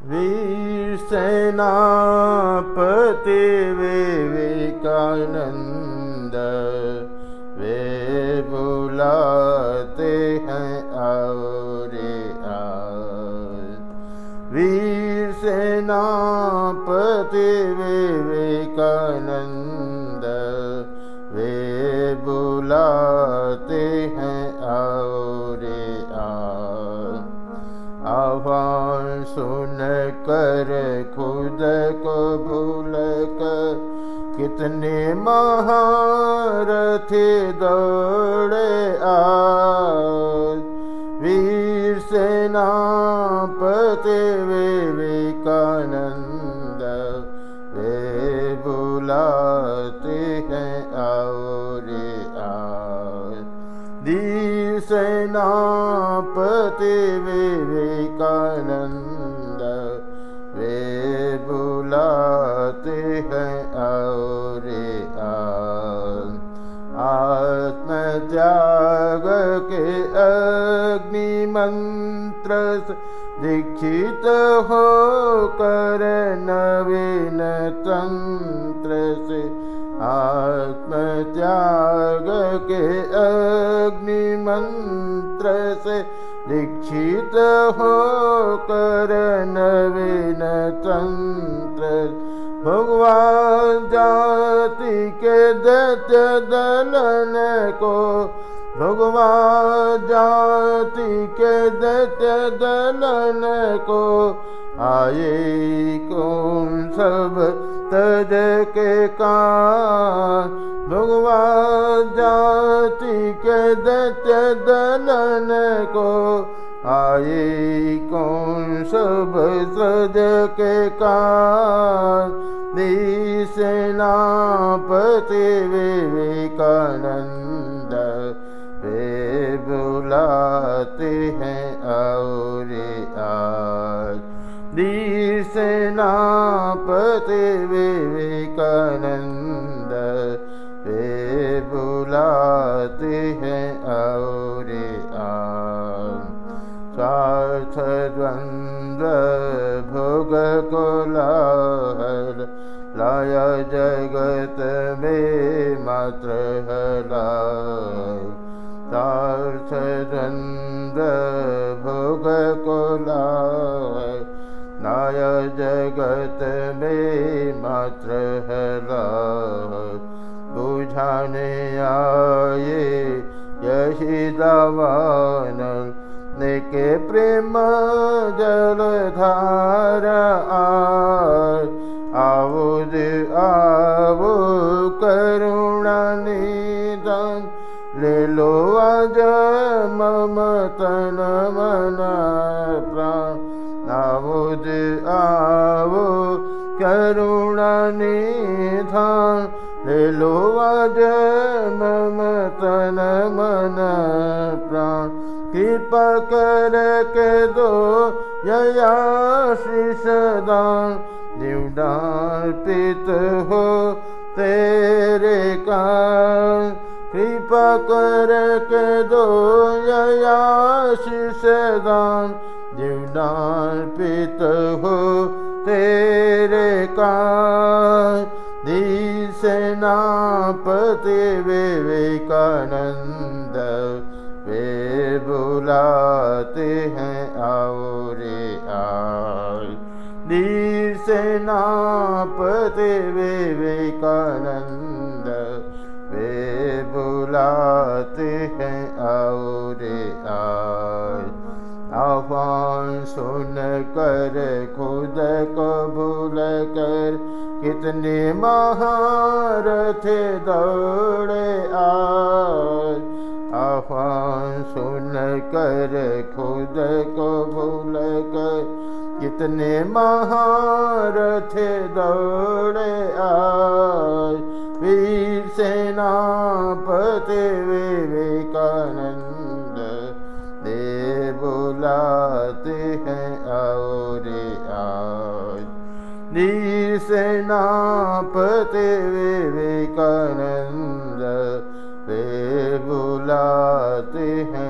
वीरसेनापति विवेकानन्द वे बुलाते हैं औरे वीरसेनापति विवेकानन्द आह्वान सुन कर खुद को भूल कर कितने महारथी दौड़े आ वीर सेनापति वे बुलाते सेनापति विवेकानंद, वे बुलाते हैं और आत्मत्याग के अग्नि मंत्र दीक्षित हो कर नवीन तंत्र से आत्मत्याग के अग्नि मंत्र से दीक्षित हो कर नवीन तंत्र भगवान जाति के दैत्य दलन को भगवान जाति के दैत्य दलन को आए कौन सब तज के का भगवान जाति के दत्य दलन को आए कौन सब सज के का सेनापति विवेकानंद, वे बुलाते हैं आज सेनापति विवेकानंद वे बुलाते हैं और स्वार्थ द्वंद्व भोग को लाहल लाया जगत में मात्र हलार्थ द्वंद्व जगत में मात्र हला बुझाने आए यही दवान के प्रेम जलधार आवुद आवो आवुद आवो करुणा निधान ले लो आज मम तन मन प्राण। कृपा कर के दो यया निवडार्पित हो तेरे कृपा कर के दो यशिषदान जीवनार्पित हो तेरे का सेनापति विवेकानंद वे बुलाते हैं आओ रे सेनापति विवेकानंद वे बुलाते हैं और आह्वान सुन कर खुद को भूल कर कितने महारथ दौड़े आज। आह्वान सुन कर खुद को भूल कर कितने महारथ दौड़े हैं और विवेकानंद वे बुलाते हैं